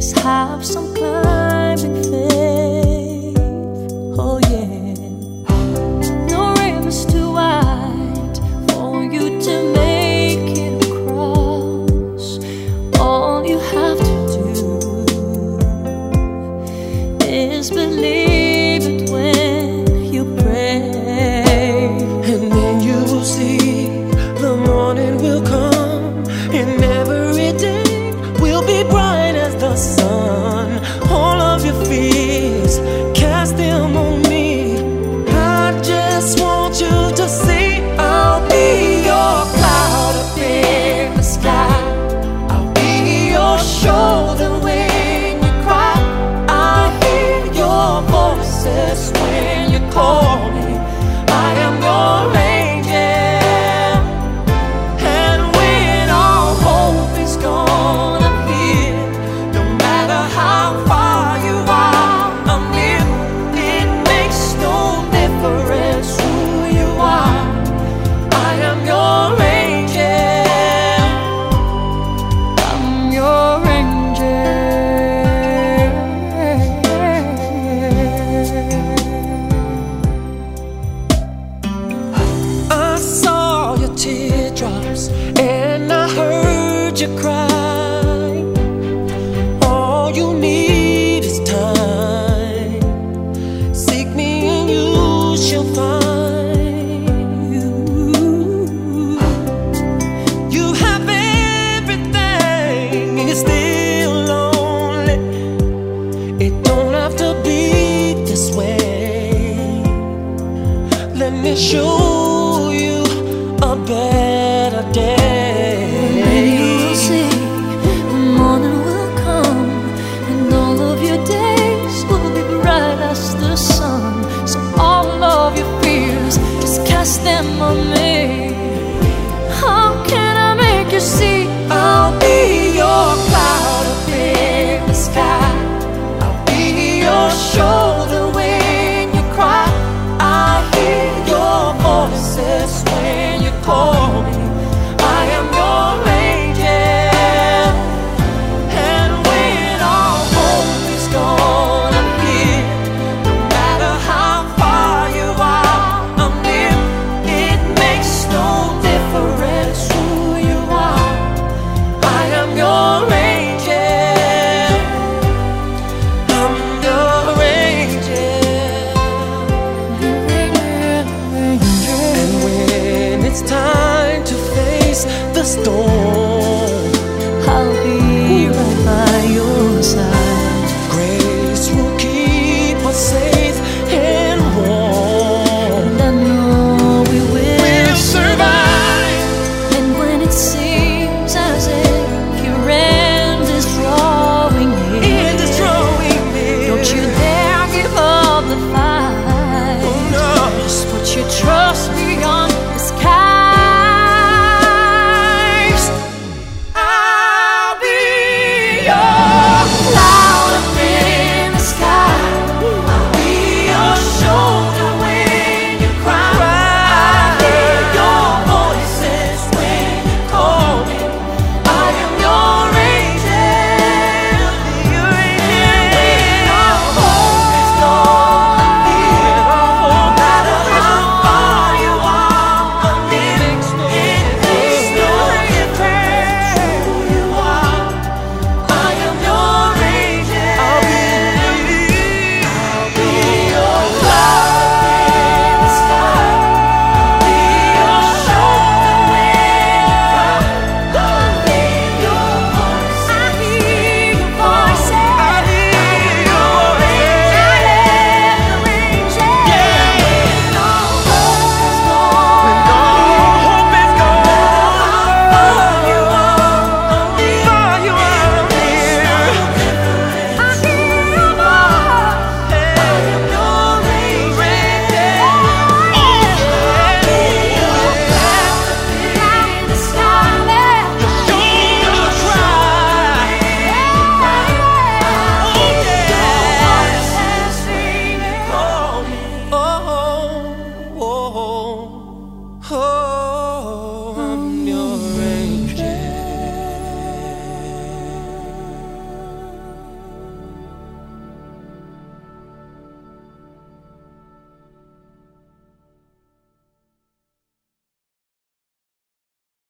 Let's have some climbing thing. and I heard you cry. Oh.